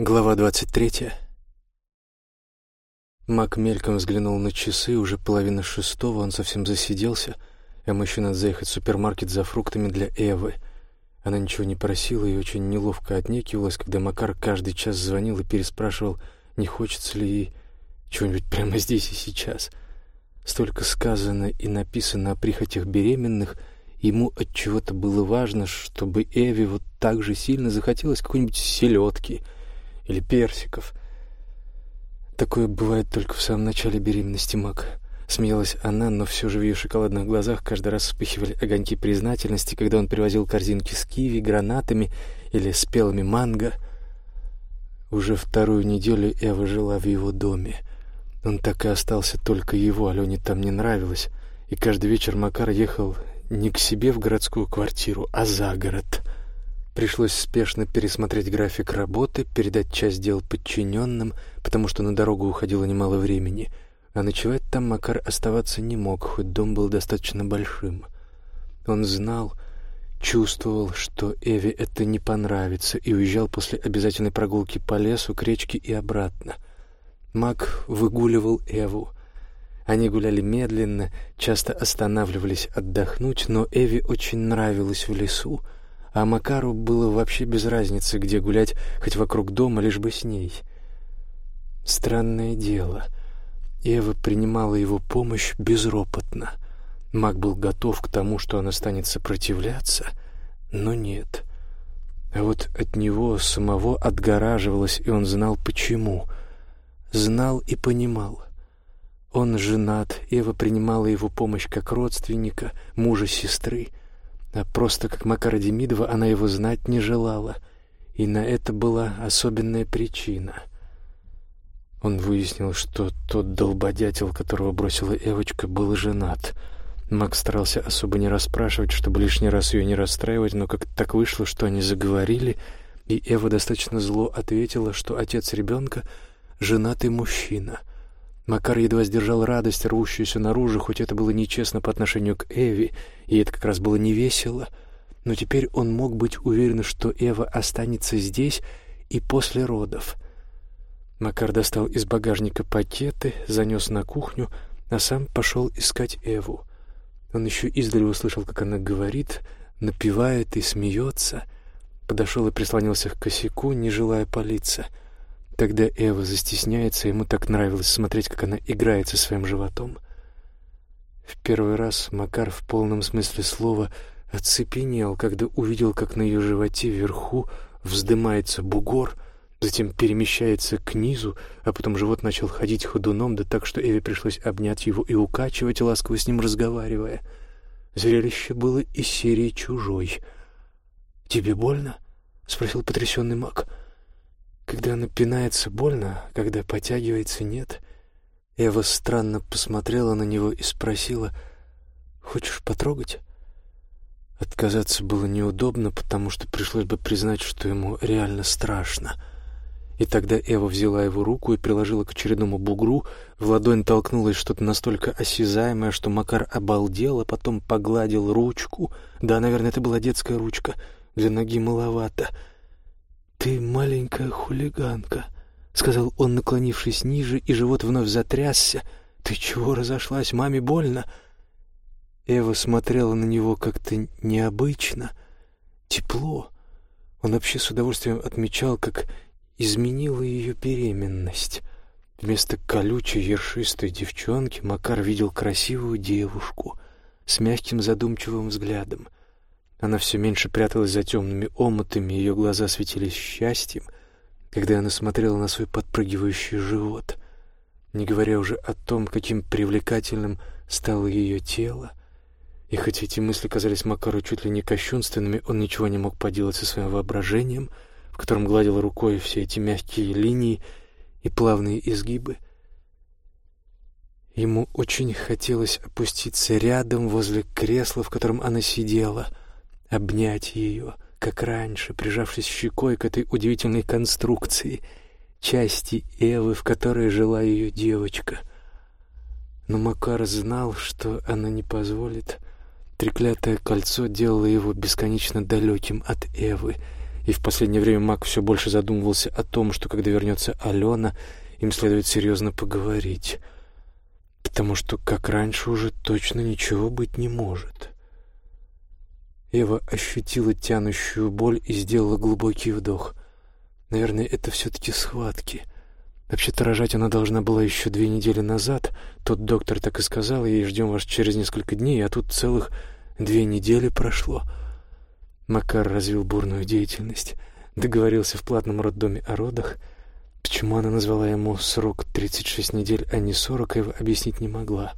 Глава двадцать третья. Мак мельком взглянул на часы, уже половина шестого, он совсем засиделся, а еще надо заехать в супермаркет за фруктами для Эвы. Она ничего не просила и очень неловко отнекивалась, когда Макар каждый час звонил и переспрашивал, не хочется ли ей чего-нибудь прямо здесь и сейчас. Столько сказано и написано о прихотях беременных, ему от чего-то было важно, чтобы Эви вот так же сильно захотелось какой-нибудь селедки — или персиков. Такое бывает только в самом начале беременности Мак. Смеялась она, но все же в ее шоколадных глазах каждый раз вспыхивали огоньки признательности, когда он привозил корзинки с киви, гранатами или спелыми манго. Уже вторую неделю Эва жила в его доме. Он так и остался только его, Алене там не нравилось, и каждый вечер Макар ехал не к себе в городскую квартиру, а за город — Пришлось спешно пересмотреть график работы, передать часть дел подчиненным, потому что на дорогу уходило немало времени, а ночевать там Макар оставаться не мог, хоть дом был достаточно большим. Он знал, чувствовал, что Эве это не понравится, и уезжал после обязательной прогулки по лесу, к речке и обратно. Мак выгуливал Эву. Они гуляли медленно, часто останавливались отдохнуть, но Эве очень нравилось в лесу — а Макару было вообще без разницы, где гулять, хоть вокруг дома, лишь бы с ней. Странное дело. Ева принимала его помощь безропотно. Мак был готов к тому, что она станет сопротивляться, но нет. А вот от него самого отгораживалась, и он знал почему. Знал и понимал. Он женат, Ева принимала его помощь как родственника, мужа сестры — а просто как Макара Демидова она его знать не желала, и на это была особенная причина. Он выяснил, что тот долбодятел, которого бросила Эвочка, был женат. Макс старался особо не расспрашивать, чтобы лишний раз ее не расстраивать, но как так вышло, что они заговорили, и Эва достаточно зло ответила, что отец ребенка — женатый мужчина — Макар едва сдержал радость, рвущуюся наружу, хоть это было нечестно по отношению к Эви, и это как раз было невесело. Но теперь он мог быть уверен, что Эва останется здесь и после родов. Макар достал из багажника пакеты, занес на кухню, а сам пошел искать Эву. Он еще издали услышал, как она говорит, напевает и смеется. Подошел и прислонился к косяку, не желая палиться — Тогда Эва застесняется, ему так нравилось смотреть, как она играет со своим животом. В первый раз Макар в полном смысле слова оцепенел, когда увидел, как на ее животе вверху вздымается бугор, затем перемещается к низу, а потом живот начал ходить ходуном, да так, что Эве пришлось обнять его и укачивать, ласково с ним разговаривая. Зрелище было из серии «Чужой». «Тебе больно?» — спросил потрясенный Мак. Когда она пинается, больно, когда потягивается, нет. Эва странно посмотрела на него и спросила, «Хочешь потрогать?» Отказаться было неудобно, потому что пришлось бы признать, что ему реально страшно. И тогда Эва взяла его руку и приложила к очередному бугру, в ладонь толкнулось что-то настолько осязаемое, что Макар обалдел, а потом погладил ручку. Да, наверное, это была детская ручка, для ноги маловато — «Ты маленькая хулиганка», — сказал он, наклонившись ниже, и живот вновь затрясся. «Ты чего разошлась? Маме больно?» Эва смотрела на него как-то необычно, тепло. Он вообще с удовольствием отмечал, как изменила ее беременность. Вместо колючей ершистой девчонки Макар видел красивую девушку с мягким задумчивым взглядом — она все меньше пряталась за темными омутами, ее глаза светились счастьем, когда она смотрела на свой подпрыгивающий живот, не говоря уже о том, каким привлекательным стало ее тело. И хоть эти мысли казались Макару чуть ли не кощунственными, он ничего не мог поделать со своим воображением, в котором гладил рукой все эти мягкие линии и плавные изгибы. Ему очень хотелось опуститься рядом возле кресла, в котором она сидела — обнять ее, как раньше, прижавшись щекой к этой удивительной конструкции, части Эвы, в которой жила ее девочка. Но Макар знал, что она не позволит. Треклятое кольцо делало его бесконечно далеким от Эвы, И в последнее время Мак все больше задумывался о том, что когда вернется Алена, им следует серьезно поговорить. Потому что, как раньше, уже точно ничего быть не может. Ева ощутила тянущую боль и сделала глубокий вдох. Наверное, это все-таки схватки. Вообще-то рожать она должна была еще две недели назад. Тот доктор так и сказал ей, ждем вас через несколько дней, а тут целых две недели прошло. Макар развил бурную деятельность, договорился в платном роддоме о родах. Почему она назвала ему срок 36 недель, а не 40, его объяснить не могла.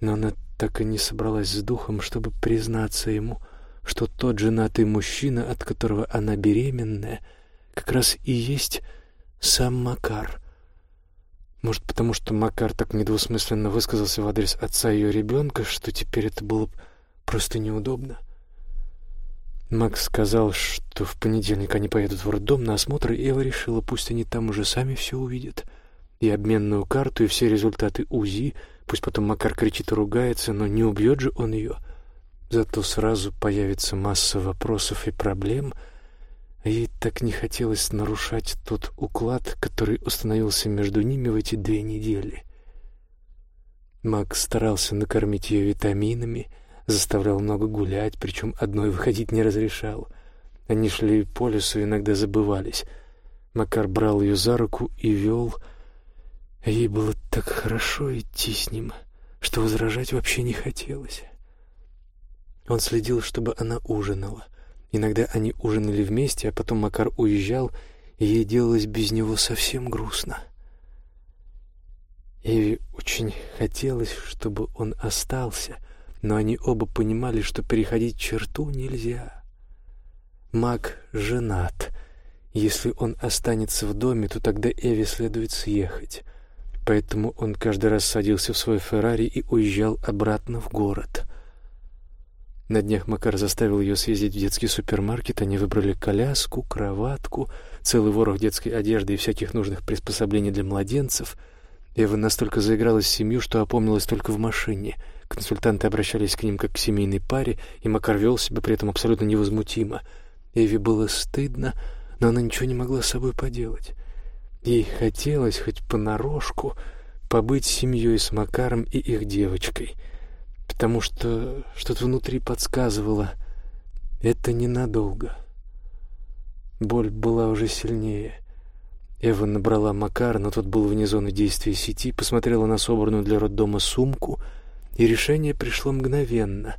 Но она так и не собралась с духом, чтобы признаться ему, что тот женатый мужчина, от которого она беременная, как раз и есть сам Макар. Может, потому что Макар так недвусмысленно высказался в адрес отца ее ребенка, что теперь это было просто неудобно. — Макс сказал, что в понедельник они поедут в роддом на осмотр, и Эва решила, пусть они там уже сами все увидят. И обменную карту, и все результаты УЗИ. Пусть потом Макар кричит и ругается, но не убьет же он ее. Зато сразу появится масса вопросов и проблем, а ей так не хотелось нарушать тот уклад, который установился между ними в эти две недели. Макс старался накормить ее витаминами — заставлял много гулять, причем одной выходить не разрешал. Они шли по лесу, иногда забывались. Макар брал ее за руку и вел. ей было так хорошо идти с ним, что возражать вообще не хотелось. Он следил, чтобы она ужинала. Иногда они ужинали вместе, а потом Макар уезжал, и ей делалось без него совсем грустно. Эви очень хотелось, чтобы он остался — но они оба понимали, что переходить черту нельзя. Мак женат. Если он останется в доме, то тогда Эви следует съехать. Поэтому он каждый раз садился в свой Феррари и уезжал обратно в город. На днях Макар заставил ее съездить в детский супермаркет. Они выбрали коляску, кроватку, целый ворох детской одежды и всяких нужных приспособлений для младенцев. Эва настолько заигралась в семью, что опомнилась только в машине — Консультанты обращались к ним как к семейной паре, и Макар вел себя при этом абсолютно невозмутимо. Эви было стыдно, но она ничего не могла с собой поделать. Ей хотелось хоть понарошку побыть семьей с Макаром и их девочкой, потому что что-то внутри подсказывало — это ненадолго. Боль была уже сильнее. Эва набрала Макара, но тот был вне зоны действия сети, посмотрела на собранную для роддома сумку — и решение пришло мгновенно.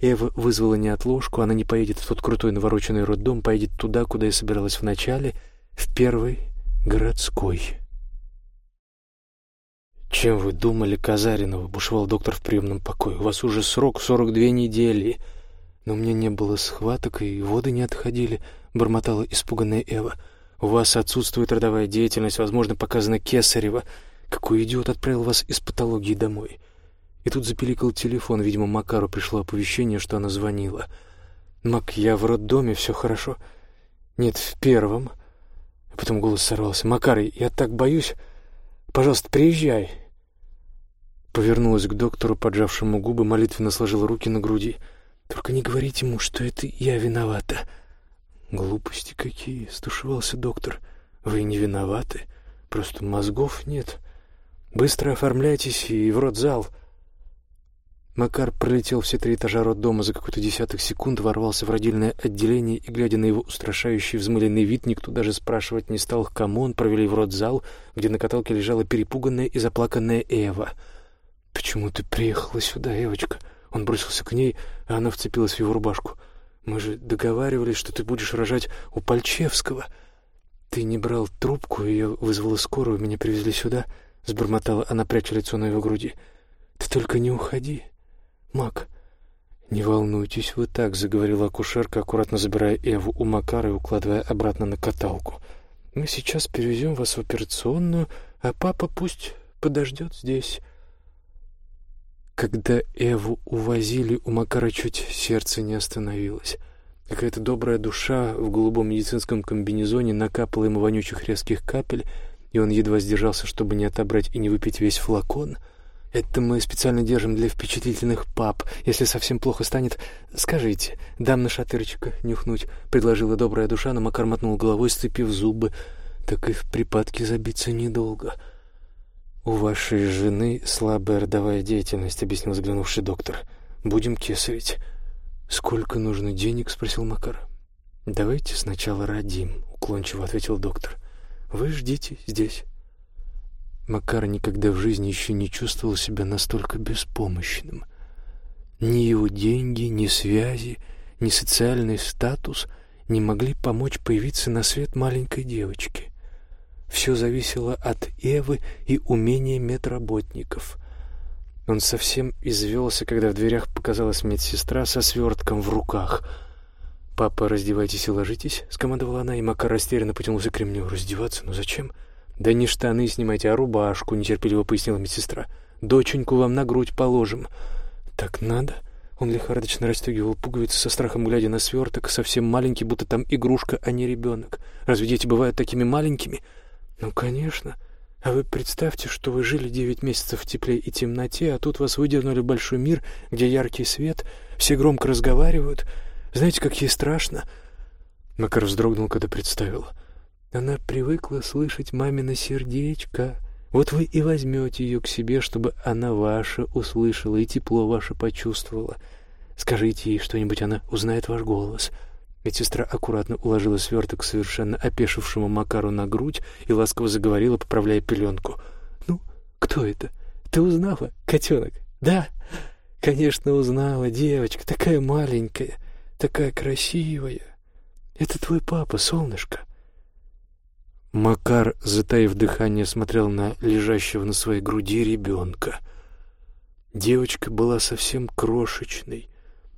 Эва вызвала неотложку, она не поедет в тот крутой навороченный роддом, поедет туда, куда и собиралась вначале, в первый городской. «Чем вы думали, Казаринова?» — бушевал доктор в приемном покое. «У вас уже срок сорок две недели». «Но меня не было схваток, и воды не отходили», — бормотала испуганная Эва. «У вас отсутствует родовая деятельность, возможно, показана Кесарева. Какой идиот отправил вас из патологии домой?» И тут запиликал телефон. Видимо, Макару пришло оповещение, что она звонила. «Мак, я в роддоме, все хорошо?» «Нет, в первом». Потом голос сорвался. «Макар, я так боюсь. Пожалуйста, приезжай». Повернулась к доктору, поджавшему губы, молитвенно сложила руки на груди. «Только не говорите ему, что это я виновата». «Глупости какие!» — стушевался доктор. «Вы не виноваты. Просто мозгов нет. Быстро оформляйтесь и в родзал». Макар пролетел все три этажа роддома за какой-то десяток секунд, ворвался в родильное отделение и, глядя на его устрашающий взмыленный вид, никто даже спрашивать не стал, к кому он провели в родзал, где на каталке лежала перепуганная и заплаканная Эва. «Почему ты приехала сюда, Эвочка?» Он бросился к ней, а она вцепилась в его рубашку. «Мы же договаривались, что ты будешь рожать у Пальчевского. Ты не брал трубку, ее вызвала скорую, меня привезли сюда», — сбормотала она, пряча лицо на его груди. «Ты только не уходи». Мак, не волнуйтесь вы так, заговорила акушерка, аккуратно забирая Эву у Макара и укладывая обратно на каталку. Мы сейчас перевезем вас в операционную, а папа пусть подождет здесь. Когда Эву увозили, у Макара чуть сердце не остановилось. Какая-то добрая душа в голубом медицинском комбинезоне накапала ему вонючих резких капель, и он едва сдержался, чтобы не отобрать и не выпить весь флакон — Это мы специально держим для впечатлительных пап. Если совсем плохо станет, скажите, дам на шатырчика нюхнуть, — предложила добрая душа, но Макар мотнул головой, сцепив зубы. Так и в припадке забиться недолго. «У вашей жены слабая родовая деятельность», — объяснил взглянувший доктор. «Будем кесарить». «Сколько нужно денег?» — спросил Макар. «Давайте сначала родим», — уклончиво ответил доктор. «Вы ждите здесь». Макар никогда в жизни еще не чувствовал себя настолько беспомощным. Ни его деньги, ни связи, ни социальный статус не могли помочь появиться на свет маленькой девочки. Все зависело от Эвы и умения медработников. Он совсем извелся, когда в дверях показалась медсестра со свертком в руках. «Папа, раздевайтесь и ложитесь», — скомандовала она, и Макар растерянно потянулся к ремню. «Раздеваться? Ну зачем?» «Да не штаны снимайте, а рубашку», — нетерпеливо пояснила медсестра. «Доченьку вам на грудь положим». «Так надо?» Он лихорадочно расстегивал пуговицы со страхом, глядя на сверток, совсем маленький, будто там игрушка, а не ребенок. «Разве дети бывают такими маленькими?» «Ну, конечно. А вы представьте, что вы жили девять месяцев в тепле и темноте, а тут вас выдернули в большой мир, где яркий свет, все громко разговаривают. Знаете, как ей страшно?» Макар вздрогнул, когда представил. «Она привыкла слышать мамино сердечко. Вот вы и возьмете ее к себе, чтобы она ваше услышала и тепло ваше почувствовала. Скажите ей что-нибудь, она узнает ваш голос». Медсестра аккуратно уложила сверток совершенно опешившему Макару на грудь и ласково заговорила, поправляя пеленку. «Ну, кто это? Ты узнала, котенок?» «Да, конечно, узнала. Девочка, такая маленькая, такая красивая. Это твой папа, солнышко». Макар, затаив дыхание, смотрел на лежащего на своей груди ребенка. Девочка была совсем крошечной.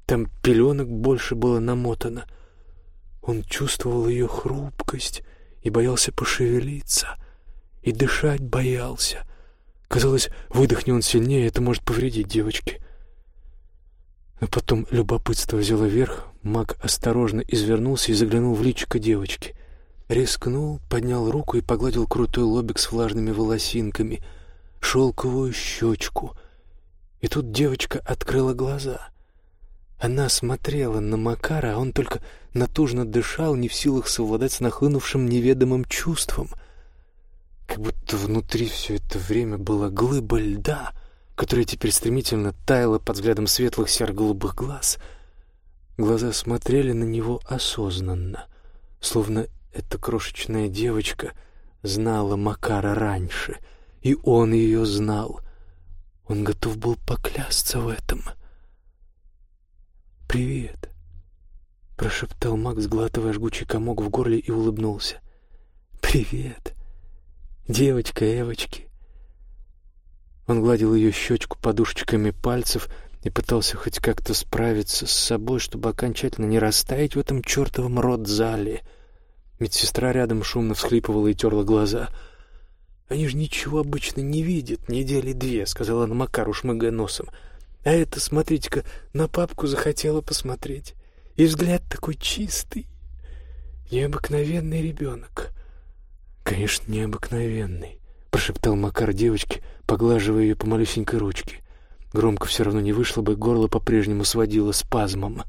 Там пеленок больше было намотано — он чувствовал ее хрупкость и боялся пошевелиться, и дышать боялся. Казалось, выдохни он сильнее, это может повредить девочке. Но потом любопытство взяло верх, маг осторожно извернулся и заглянул в личико девочки. Рискнул, поднял руку и погладил крутой лобик с влажными волосинками, шелковую щечку. И тут девочка открыла глаза — она смотрела на Макара, а он только натужно дышал, не в силах совладать с нахлынувшим неведомым чувством. Как будто внутри все это время была глыба льда, которая теперь стремительно таяла под взглядом светлых серо-голубых глаз. Глаза смотрели на него осознанно, словно эта крошечная девочка знала Макара раньше, и он ее знал. Он готов был поклясться в этом — «Привет», — прошептал Макс, глатывая жгучий комок в горле и улыбнулся. «Привет, девочка Эвочки». Он гладил ее щечку подушечками пальцев и пытался хоть как-то справиться с собой, чтобы окончательно не растаять в этом чертовом родзале. Медсестра рядом шумно всхлипывала и терла глаза. «Они же ничего обычно не видят недели две», — сказала она Макару, шмыгая носом. А это, смотрите-ка, на папку захотела посмотреть. И взгляд такой чистый. Необыкновенный ребенок. Конечно, необыкновенный, прошептал Макар девочке, поглаживая ее по малюсенькой ручке. Громко все равно не вышло бы, горло по-прежнему сводило спазмом.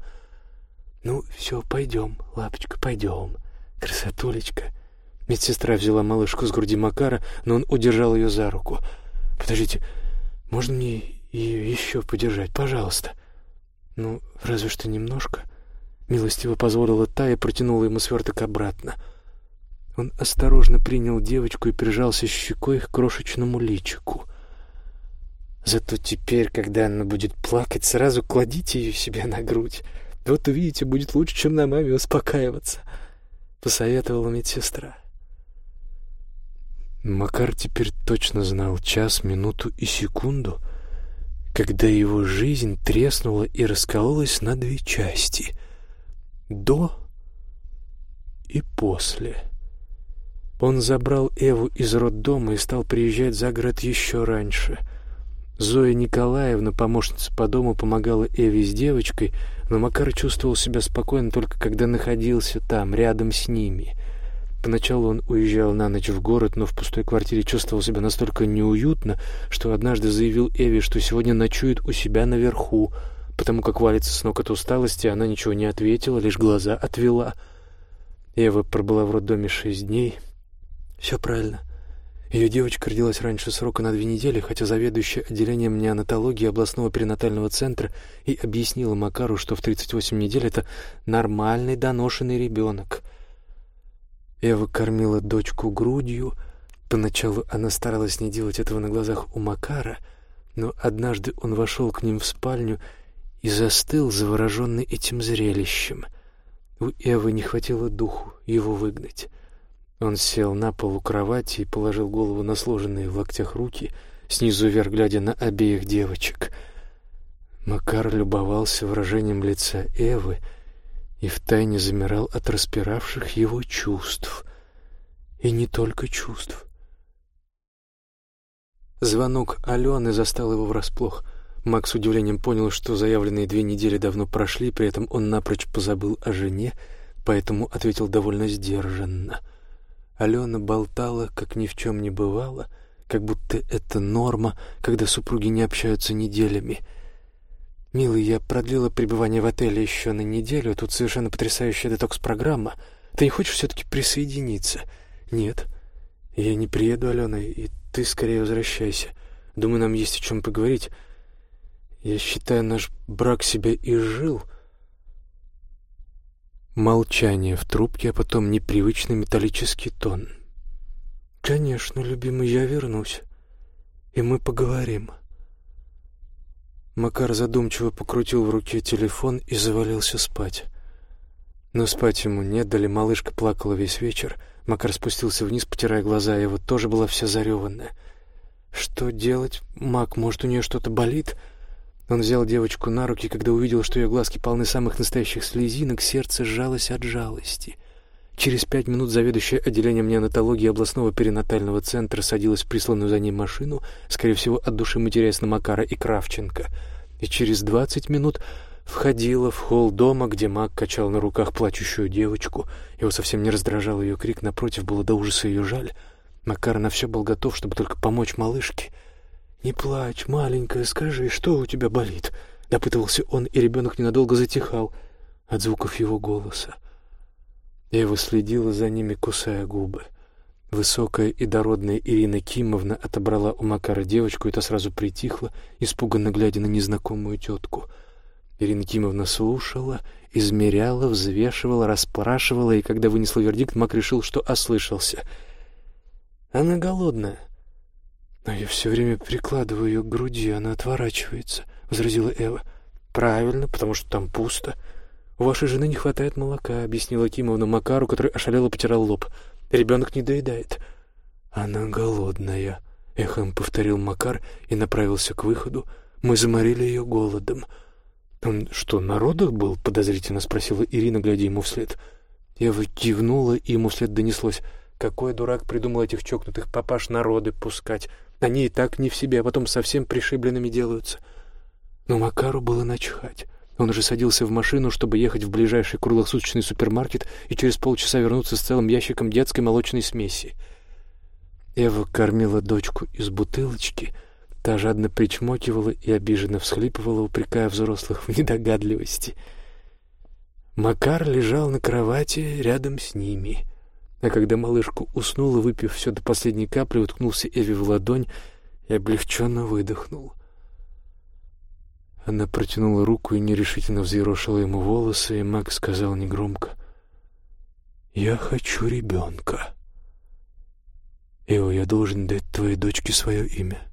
«Ну, все, пойдем, лапочка, пойдем. Красотулечка». Медсестра взяла малышку с груди Макара, но он удержал ее за руку. «Подождите, можно мне ее еще подержать, пожалуйста. Ну, разве что немножко. Милостиво позволила та и протянула ему сверток обратно. Он осторожно принял девочку и прижался щекой к крошечному личику. Зато теперь, когда она будет плакать, сразу кладите ее себе на грудь. Вот увидите, будет лучше, чем на маме успокаиваться, — посоветовала медсестра. Макар теперь точно знал час, минуту и секунду — когда его жизнь треснула и раскололась на две части — до и после. Он забрал Эву из роддома и стал приезжать за город еще раньше. Зоя Николаевна, помощница по дому, помогала Эве с девочкой, но Макар чувствовал себя спокойно только когда находился там, рядом с ними. Поначалу он уезжал на ночь в город, но в пустой квартире чувствовал себя настолько неуютно, что однажды заявил Эви, что сегодня ночует у себя наверху. Потому как валится с ног от усталости, она ничего не ответила, лишь глаза отвела. Эва пробыла в роддоме шесть дней. Все правильно. Ее девочка родилась раньше срока на две недели, хотя заведующая отделением неонатологии областного перинатального центра и объяснила Макару, что в 38 недель это нормальный доношенный ребенок. Эва кормила дочку грудью. Поначалу она старалась не делать этого на глазах у Макара, но однажды он вошел к ним в спальню и застыл, завороженный этим зрелищем. У Эвы не хватило духу его выгнать. Он сел на пол у кровати и положил голову на сложенные в локтях руки, снизу вверх глядя на обеих девочек. Макар любовался выражением лица Эвы и втайне замирал от распиравших его чувств. И не только чувств. Звонок Алены застал его врасплох. Макс с удивлением понял, что заявленные две недели давно прошли, при этом он напрочь позабыл о жене, поэтому ответил довольно сдержанно — Алена болтала, как ни в чем не бывало, как будто это норма, когда супруги не общаются неделями. «Милый, я продлила пребывание в отеле еще на неделю, тут совершенно потрясающая детокс-программа. Ты не хочешь все-таки присоединиться?» «Нет, я не приеду, Алена, и ты скорее возвращайся. Думаю, нам есть о чем поговорить. Я считаю, наш брак себя изжил». Молчание в трубке, а потом непривычный металлический тон. «Конечно, любимый, я вернусь, и мы поговорим». Макар задумчиво покрутил в руке телефон и завалился спать. Но спать ему не дали, малышка плакала весь вечер. Макар спустился вниз, потирая глаза, его тоже была вся зареванная. «Что делать? Мак, может, у нее что-то болит?» Он взял девочку на руки, когда увидел, что ее глазки полны самых настоящих слезинок, сердце сжалось от жалости. Через пять минут заведующая отделением неонатологии областного перинатального центра садилась в присланную за ней машину, скорее всего, от души матерясь на Макара и Кравченко. И через двадцать минут входила в холл дома, где Мак качал на руках плачущую девочку. Его совсем не раздражал ее крик, напротив, было до ужаса ее жаль. Макар на все был готов, чтобы только помочь малышке — «Не плачь, маленькая, скажи, что у тебя болит?» — допытывался он, и ребенок ненадолго затихал от звуков его голоса. Ева следила за ними, кусая губы. Высокая и дородная Ирина Кимовна отобрала у Макара девочку, и та сразу притихла, испуганно глядя на незнакомую тетку. Ирина Кимовна слушала, измеряла, взвешивала, расспрашивала, и когда вынесла вердикт, Мак решил, что ослышался. «Она голодная», «Но я все время прикладываю ее к груди, она отворачивается», — возразила Эва. «Правильно, потому что там пусто. У вашей жены не хватает молока», — объяснила Кимовна Макару, который ошалело потирал лоб. «Ребенок не доедает». «Она голодная», — эхом повторил Макар и направился к выходу. «Мы заморили ее голодом». «Он что, на родах был?» — подозрительно спросила Ирина, глядя ему вслед. Ева кивнула, и ему вслед донеслось. «Какой дурак придумал этих чокнутых папаш народы пускать? Они и так не в себе, а потом совсем пришибленными делаются. Но Макару было начхать. Он уже садился в машину, чтобы ехать в ближайший круглосуточный супермаркет и через полчаса вернуться с целым ящиком детской молочной смеси. Эва кормила дочку из бутылочки, та жадно причмокивала и обиженно всхлипывала, упрекая взрослых в недогадливости. Макар лежал на кровати рядом с ними. А когда малышка уснула, выпив все до последней капли, уткнулся Эви в ладонь и облегченно выдохнул. Она протянула руку и нерешительно взъерошила ему волосы, и Мак сказал негромко, «Я хочу ребенка. Эва, я должен дать твоей дочке свое имя».